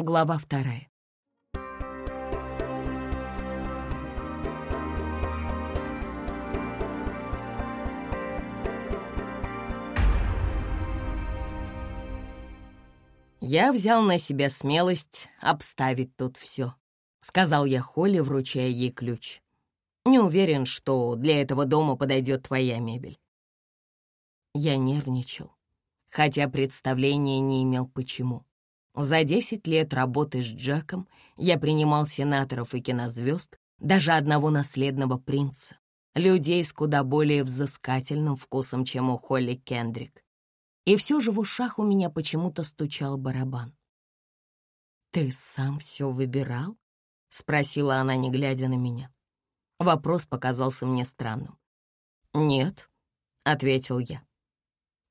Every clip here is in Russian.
Глава вторая. «Я взял на себя смелость обставить тут все», — сказал я Холли, вручая ей ключ. «Не уверен, что для этого дома подойдет твоя мебель». Я нервничал, хотя представления не имел почему. За десять лет работы с Джеком я принимал сенаторов и кинозвезд, даже одного наследного принца, людей с куда более взыскательным вкусом, чем у Холли Кендрик. И все же в ушах у меня почему-то стучал барабан. «Ты сам все выбирал?» — спросила она, не глядя на меня. Вопрос показался мне странным. «Нет», — ответил я.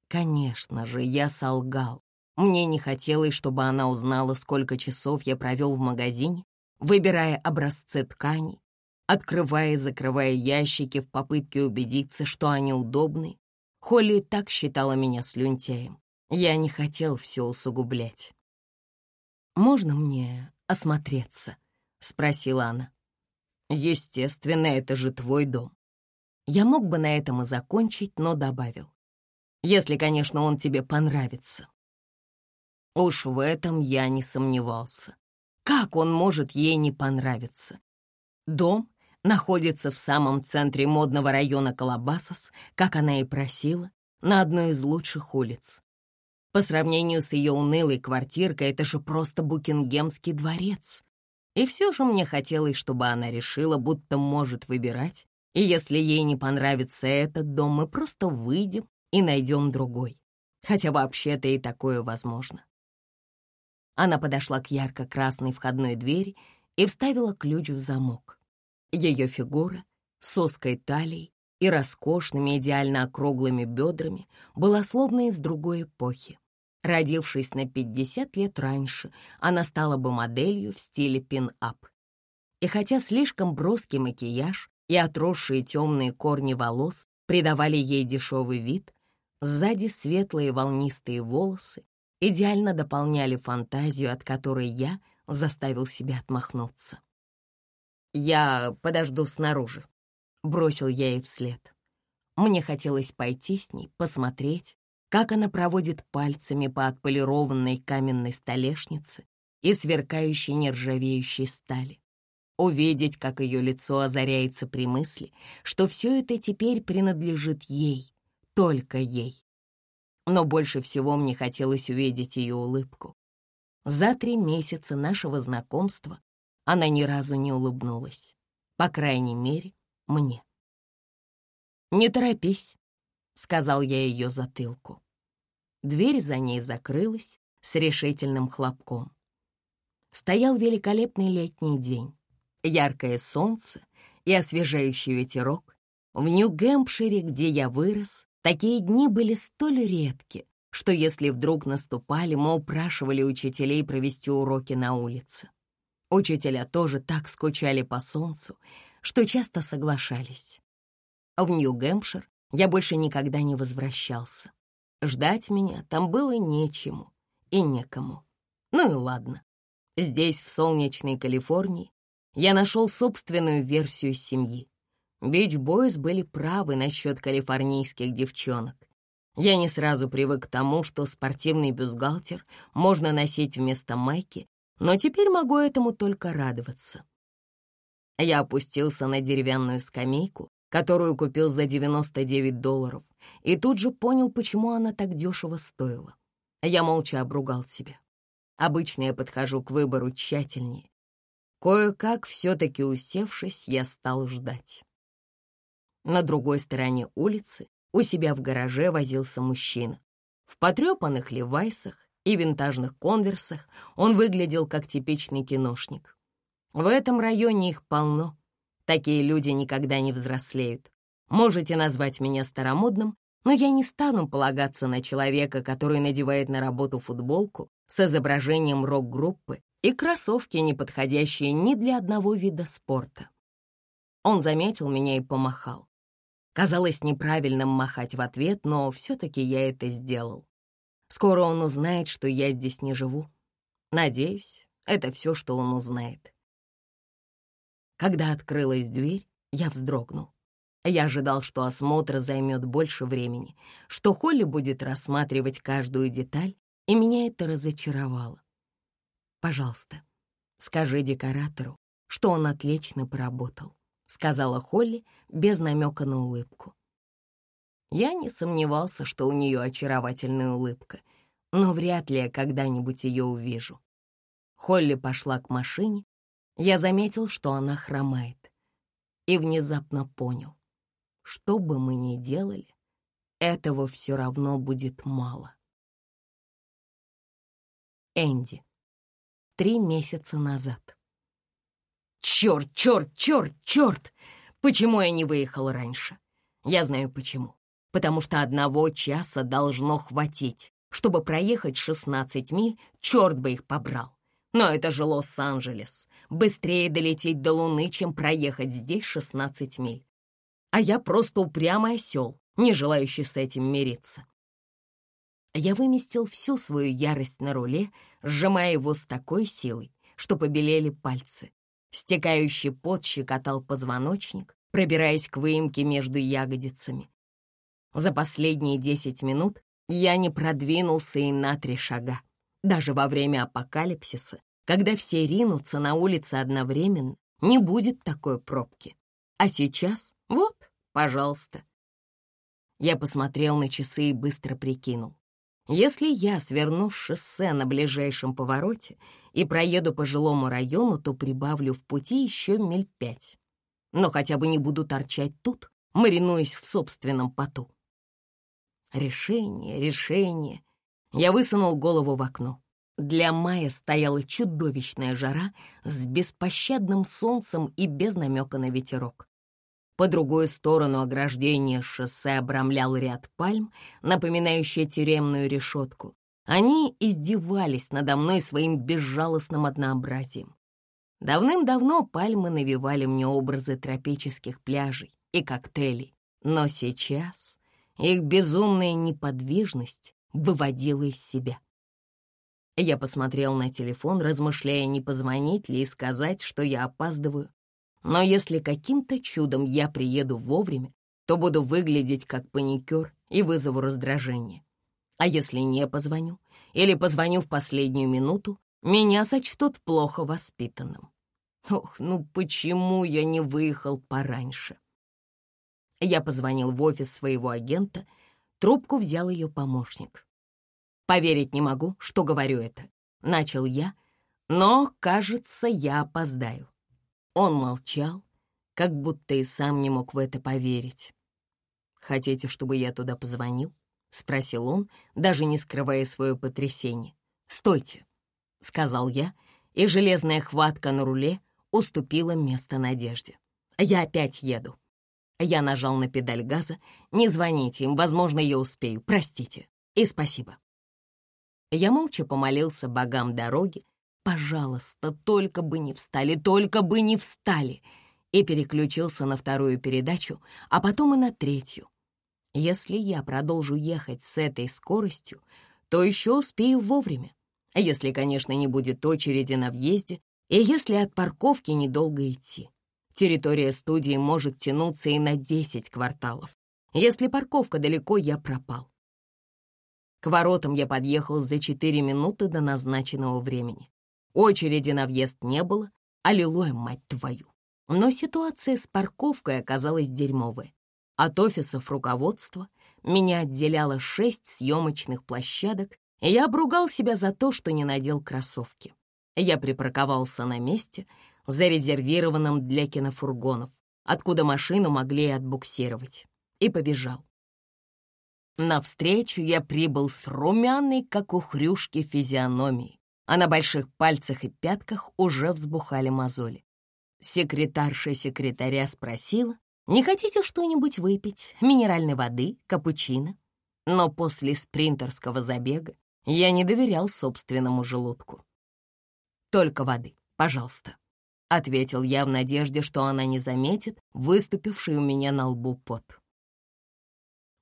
Конечно же, я солгал. Мне не хотелось, чтобы она узнала, сколько часов я провел в магазине, выбирая образцы тканей, открывая и закрывая ящики в попытке убедиться, что они удобны. Холли так считала меня слюнтяем. Я не хотел все усугублять. «Можно мне осмотреться?» — спросила она. «Естественно, это же твой дом». Я мог бы на этом и закончить, но добавил. «Если, конечно, он тебе понравится». Уж в этом я не сомневался. Как он может ей не понравиться? Дом находится в самом центре модного района Колобасос, как она и просила, на одной из лучших улиц. По сравнению с ее унылой квартиркой, это же просто Букингемский дворец. И все же мне хотелось, чтобы она решила, будто может выбирать. И если ей не понравится этот дом, мы просто выйдем и найдем другой. Хотя вообще-то и такое возможно. Она подошла к ярко-красной входной двери и вставила ключ в замок. Ее фигура с узкой талией и роскошными идеально округлыми бедрами была словно из другой эпохи. Родившись на 50 лет раньше, она стала бы моделью в стиле пин-ап. И хотя слишком броский макияж и отросшие темные корни волос придавали ей дешевый вид, сзади светлые волнистые волосы идеально дополняли фантазию, от которой я заставил себя отмахнуться. «Я подожду снаружи», — бросил я ей вслед. Мне хотелось пойти с ней, посмотреть, как она проводит пальцами по отполированной каменной столешнице и сверкающей нержавеющей стали. Увидеть, как ее лицо озаряется при мысли, что все это теперь принадлежит ей, только ей но больше всего мне хотелось увидеть ее улыбку. За три месяца нашего знакомства она ни разу не улыбнулась. По крайней мере, мне. «Не торопись», — сказал я ее затылку. Дверь за ней закрылась с решительным хлопком. Стоял великолепный летний день, яркое солнце и освежающий ветерок. В Нью-Гэмпшире, где я вырос, Такие дни были столь редки, что если вдруг наступали, мы упрашивали учителей провести уроки на улице. Учителя тоже так скучали по солнцу, что часто соглашались. В Нью-Гэмпшир я больше никогда не возвращался. Ждать меня там было нечему и некому. Ну и ладно. Здесь, в солнечной Калифорнии, я нашел собственную версию семьи. Бич-бойз были правы насчет калифорнийских девчонок. Я не сразу привык к тому, что спортивный бюстгальтер можно носить вместо майки, но теперь могу этому только радоваться. Я опустился на деревянную скамейку, которую купил за 99 долларов, и тут же понял, почему она так дешево стоила. Я молча обругал себя. Обычно я подхожу к выбору тщательнее. Кое-как, все-таки усевшись, я стал ждать. На другой стороне улицы у себя в гараже возился мужчина. В потрепанных левайсах и винтажных конверсах он выглядел как типичный киношник. В этом районе их полно. Такие люди никогда не взрослеют. Можете назвать меня старомодным, но я не стану полагаться на человека, который надевает на работу футболку с изображением рок-группы и кроссовки, не подходящие ни для одного вида спорта. Он заметил меня и помахал. Казалось неправильным махать в ответ, но все-таки я это сделал. Скоро он узнает, что я здесь не живу. Надеюсь, Это все, что он узнает. Когда открылась дверь, я вздрогнул. Я ожидал, что осмотр займет больше времени, что Холли будет рассматривать каждую деталь, и меня это разочаровало. «Пожалуйста, скажи декоратору, что он отлично поработал», — сказала Холли без намека на улыбку. Я не сомневался, что у нее очаровательная улыбка, но вряд ли я когда-нибудь ее увижу. Холли пошла к машине. Я заметил, что она хромает. И внезапно понял. Что бы мы ни делали, этого все равно будет мало. Энди. Три месяца назад. Черт, черт, черт, черт! Почему я не выехал раньше? Я знаю почему. Потому что одного часа должно хватить, чтобы проехать 16 миль, черт бы их побрал. Но это же Лос-Анджелес. Быстрее долететь до Луны, чем проехать здесь 16 миль а я просто упрямый осел, не желающий с этим мириться. Я выместил всю свою ярость на руле, сжимая его с такой силой, что побелели пальцы. Стекающий пот щекотал позвоночник, пробираясь к выемке между ягодицами. За последние десять минут я не продвинулся и на три шага. Даже во время апокалипсиса, когда все ринутся на улице одновременно, не будет такой пробки. А сейчас, вот, пожалуйста. Я посмотрел на часы и быстро прикинул. Если я сверну с шоссе на ближайшем повороте и проеду по жилому району, то прибавлю в пути еще миль пять. Но хотя бы не буду торчать тут, маринуясь в собственном поту. Решение, решение. Я высунул голову в окно. Для мая стояла чудовищная жара с беспощадным солнцем и без намека на ветерок. По другую сторону ограждения шоссе обрамлял ряд пальм, напоминающий тюремную решетку. Они издевались надо мной своим безжалостным однообразием. Давным-давно пальмы навевали мне образы тропических пляжей и коктейлей, но сейчас их безумная неподвижность выводила из себя. Я посмотрел на телефон, размышляя, не позвонить ли и сказать, что я опаздываю. Но если каким-то чудом я приеду вовремя, то буду выглядеть как паникер и вызову раздражение. А если не позвоню или позвоню в последнюю минуту, меня сочтут плохо воспитанным. Ох, ну почему я не выехал пораньше? Я позвонил в офис своего агента, трубку взял ее помощник. Поверить не могу, что говорю это. Начал я, но, кажется, я опоздаю. Он молчал, как будто и сам не мог в это поверить. «Хотите, чтобы я туда позвонил?» — спросил он, даже не скрывая свое потрясение. «Стойте», — сказал я, и железная хватка на руле уступила место надежде. «Я опять еду». Я нажал на педаль газа. «Не звоните им, возможно, я успею. Простите. И спасибо». Я молча помолился богам дороги. «Пожалуйста, только бы не встали, только бы не встали!» И переключился на вторую передачу, а потом и на третью. Если я продолжу ехать с этой скоростью, то еще успею вовремя. Если, конечно, не будет очереди на въезде, и если от парковки недолго идти. Территория студии может тянуться и на 10 кварталов. Если парковка далеко, я пропал. К воротам я подъехал за четыре минуты до назначенного времени. Очереди на въезд не было, аллилуйя, мать твою. Но ситуация с парковкой оказалась дерьмовой. От офисов руководства меня отделяло шесть съемочных площадок, и я обругал себя за то, что не надел кроссовки. Я припарковался на месте, зарезервированном для кинофургонов, откуда машину могли отбуксировать, и побежал. Навстречу я прибыл с румяной, как у хрюшки, физиономией, а на больших пальцах и пятках уже взбухали мозоли. Секретарша секретаря спросила, не хотите что-нибудь выпить, минеральной воды, капучино? Но после спринтерского забега я не доверял собственному желудку. «Только воды, пожалуйста», — ответил я в надежде, что она не заметит выступивший у меня на лбу пот.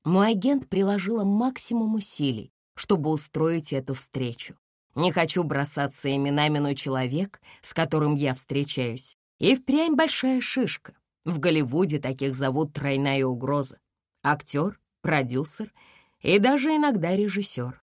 Мой агент приложила максимум усилий, чтобы устроить эту встречу. Не хочу бросаться именами, но человек, с которым я встречаюсь, и впрямь большая шишка. В Голливуде таких зовут тройная угроза. Актер, продюсер и даже иногда режиссер.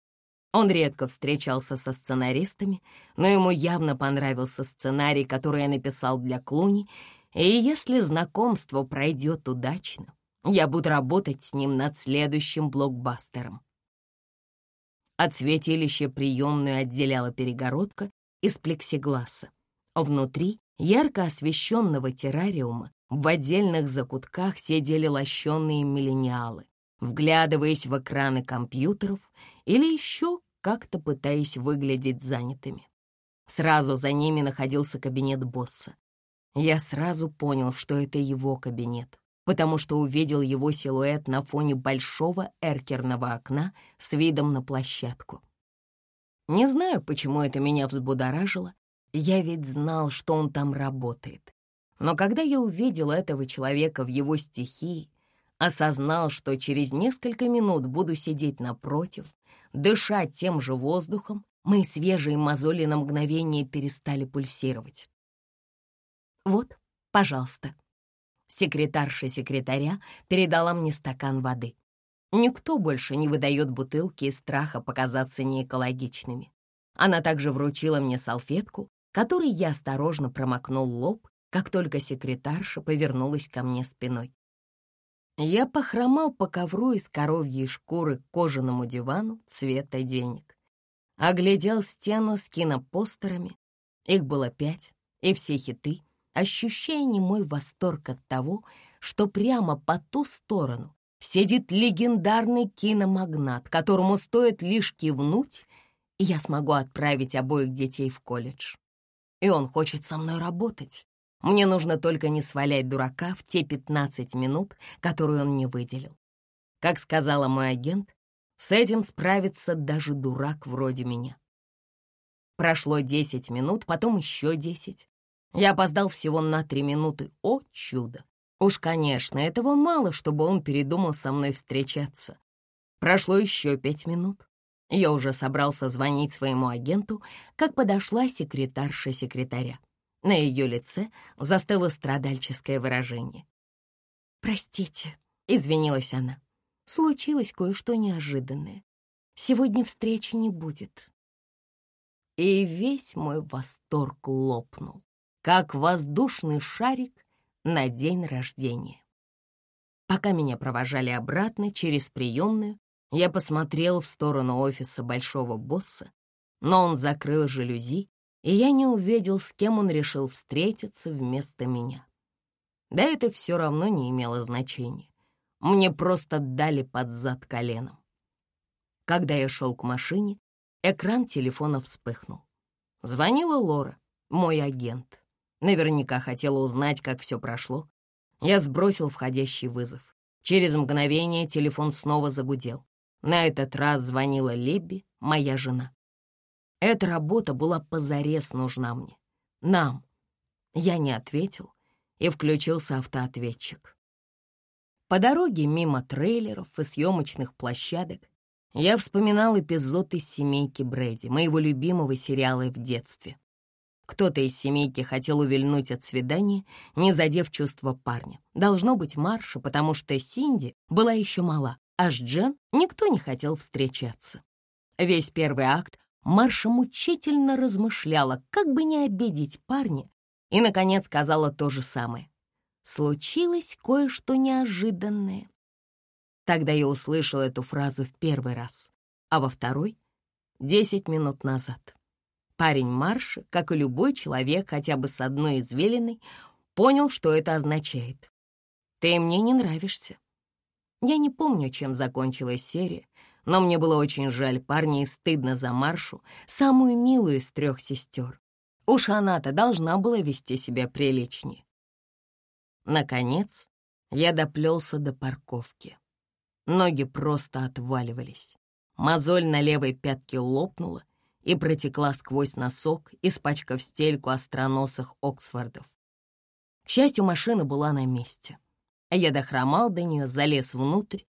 Он редко встречался со сценаристами, но ему явно понравился сценарий, который я написал для Клуни, и если знакомство пройдет удачно, я буду работать с ним над следующим блокбастером. От святилища приемную отделяла перегородка из плексигласа. Внутри ярко освещенного террариума в отдельных закутках сидели лощенные миллениалы, вглядываясь в экраны компьютеров или еще как-то пытаясь выглядеть занятыми. Сразу за ними находился кабинет босса. Я сразу понял, что это его кабинет, потому что увидел его силуэт на фоне большого эркерного окна с видом на площадку. Не знаю, почему это меня взбудоражило. Я ведь знал, что он там работает. Но когда я увидел этого человека в его стихии, осознал, что через несколько минут буду сидеть напротив, дышать тем же воздухом, мои свежие мозоли на мгновение перестали пульсировать. «Вот, пожалуйста». Секретарша секретаря передала мне стакан воды. Никто больше не выдает бутылки из страха показаться неэкологичными. Она также вручила мне салфетку, которой я осторожно промокнул лоб, как только секретарша повернулась ко мне спиной. Я похромал по ковру из коровьей шкуры к кожаному дивану цвета денег. Оглядел стену с кинопостерами. Их было пять, и все хиты, ощущая немой восторг от того, что прямо по ту сторону сидит легендарный киномагнат, которому стоит лишь кивнуть, и я смогу отправить обоих детей в колледж. И он хочет со мной работать. Мне нужно только не свалять дурака в те 15 минут, которые он мне выделил. Как сказала мой агент, с этим справится даже дурак вроде меня. Прошло 10 минут, потом еще 10. Я опоздал всего на 3 минуты. О, чудо! Уж, конечно, этого мало, чтобы он передумал со мной встречаться. Прошло еще пять минут. Я уже собрался звонить своему агенту, как подошла секретарша секретаря. На ее лице застыло страдальческое выражение. «Простите», — извинилась она, — «случилось кое-что неожиданное. Сегодня встречи не будет». И весь мой восторг лопнул, как воздушный шарик на день рождения. Пока меня провожали обратно через приемную, я посмотрел в сторону офиса большого босса, но он закрыл жалюзи и я не увидел, с кем он решил встретиться вместо меня. Да это все равно не имело значения. Мне просто дали под зад коленом. Когда я шел к машине, экран телефона вспыхнул. Звонила Лора, мой агент. Наверняка хотела узнать, как все прошло. Я сбросил входящий вызов. Через мгновение телефон снова загудел. На этот раз звонила Лебби, моя жена. Эта работа была позарез нужна мне. Нам. Я не ответил, и включился автоответчик. По дороге мимо трейлеров и съемочных площадок я вспоминал эпизод из «Семейки Брэди», моего любимого сериала в детстве. Кто-то из семейки хотел увильнуть от свидания, не задев чувства парня. Должно быть Марша, потому что Синди была еще мала, а с Джен никто не хотел встречаться. Весь первый акт Марша мучительно размышляла, как бы не обидеть парня, и, наконец, сказала то же самое. Случилось кое-что неожиданное. Тогда я услышала эту фразу в первый раз, а во второй — десять минут назад. Парень Марша, как и любой человек хотя бы с одной извилиной, понял, что это означает. «Ты мне не нравишься». Я не помню, чем закончилась серия, но мне было очень жаль парня и стыдно за Маршу, самую милую из трех сестер. Уж она-то должна была вести себя приличнее. Наконец, я доплелся до парковки. Ноги просто отваливались. Мозоль на левой пятке лопнула и протекла сквозь носок, испачкав стельку остроносых Оксфордов. К счастью, машина была на месте. Я дохромал до нее, залез внутрь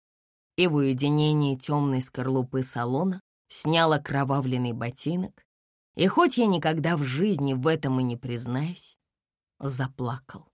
и в уединении темной скорлупы салона снял окровавленный ботинок И хоть я никогда в жизни в этом и не признаюсь, заплакал.